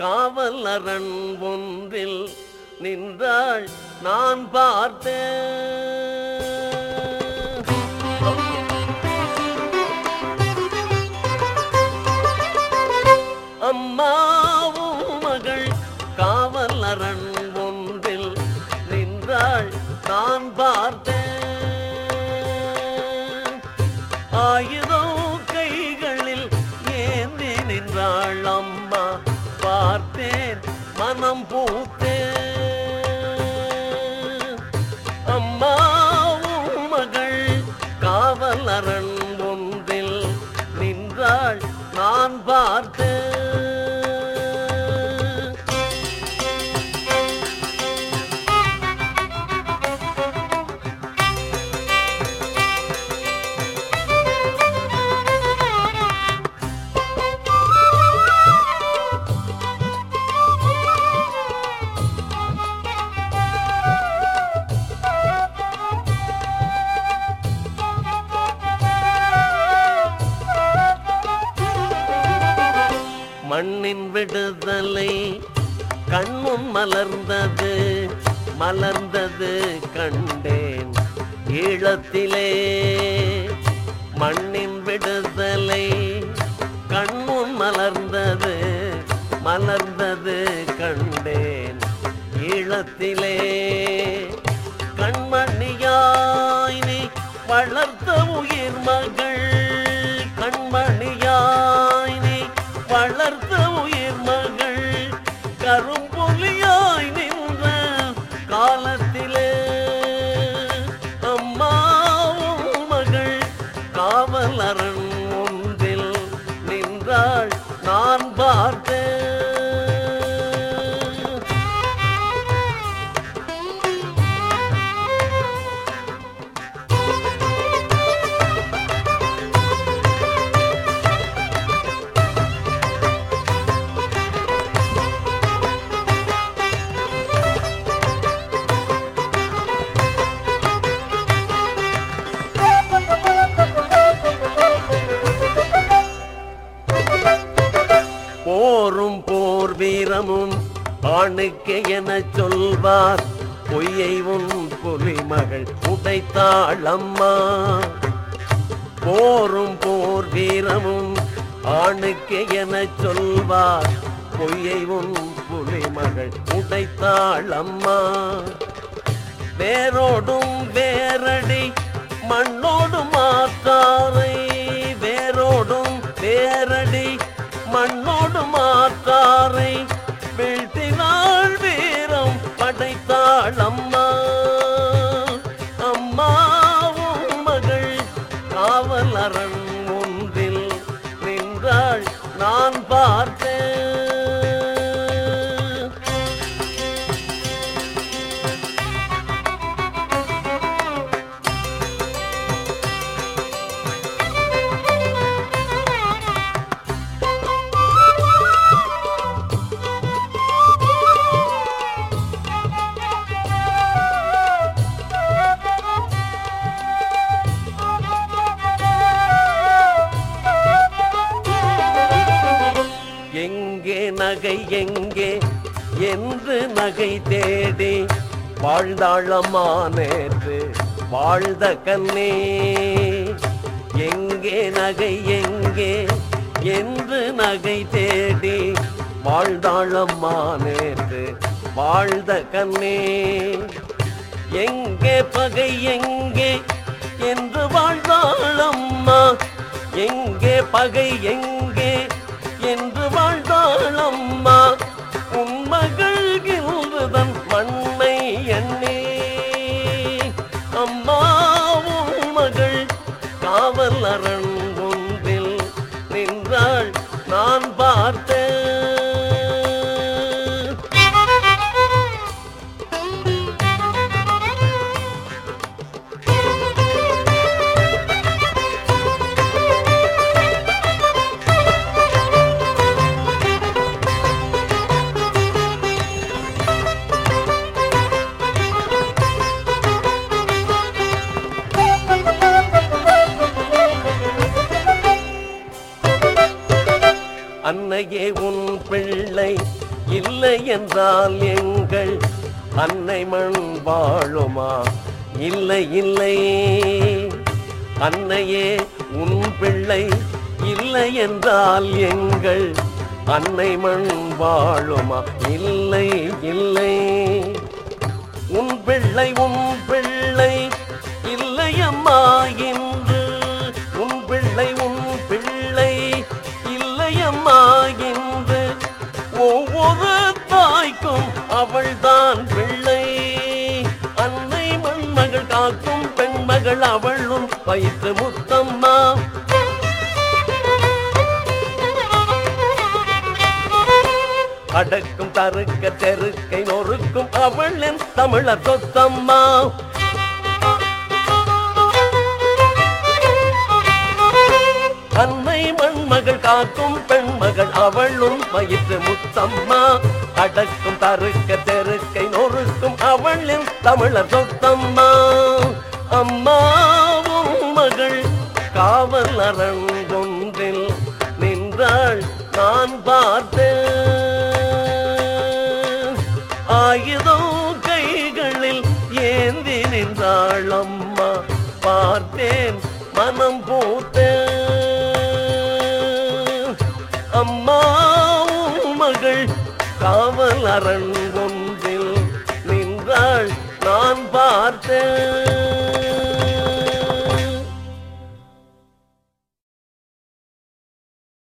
காவல் அரண் ஒன்றில் நின்றாள் நான் பார்த்தேன். அம்மாவும் மகள் காவல் அரண் ஒன்றில் நின்றாள் நான் பார்த்தேன். ஆயுதம் கைகளில் ஏந்தி நின்றாள் நின்றாள் நான் பார்த்து மண்ணின் விடுதலை கண்முன் மலர்ந்தது மலர்ந்தது கண்டேன். ஈழத்திலே மண்ணின் விடுதலை கண்முன் மலர்ந்தது மலர்ந்தது கண்டேன். ஈழத்திலே கண்மணியாய் நீ வளர்த்த காவல் ஆணுக்கு என சொல்வார் பொய்யை உன் புலிமகள் உடைத்தாள் அம்மா போரும் போர் வீரமும் ஆணுக்கு என சொல்வார் பொய்யை உன் புலிமகள் உடைத்தாள் அம்மா வேரோடும் வேரடி மண்ணோடும் மாற்றாரை நகை எங்கே? என்று நகை தேடி வாழ்ந்தாளம்மா நேற்று வாழ்ந்த கண்ணே. எங்கே நகை எங்கே? என்று நகை தேடி வாழ்ந்தாளம்மா நேற்று வாழ்ந்த கண்ணே. எங்கே பகை எங்கே? என்று வாழ்ந்தாளம்மா எங்கே பகை எங்கே? என்று காவல் அரண் அன்னையே உன் பிள்ளை இல்லை என்றால் எங்கள் அன்னை மண் வாழுமா? இல்லை இல்லை. அன்னையே உன் பிள்ளை இல்லை என்றால் எங்கள் அன்னை மண் வாழுமா? இல்லை இல்லை. உன் பிள்ளை உன் பிள்ளை அவள் அவளும் வயிற்று முத்தம்மா. அடக்கும் தருக்க தெருக்கை நொறுக்கும் அவளின் தமிழர் சொத்தம்மா. அன்னை மண்மகள் காக்கும் பெண்மகள் அவளும் வயிற்று முத்தம்மா. அடக்கும் தருக்க தெருக்கை நொறுக்கும் அவளின் தமிழர் சொத்தம்மா. ஆயுதோ கைகளில் ஏந்தி நின்றாள் அம்மா பார்த்தேன் மனம் பூத்தேன். அம்மா மகள் காவல் அரண் ஒன்றில் நின்றாள் நான் பார்த்தேன்.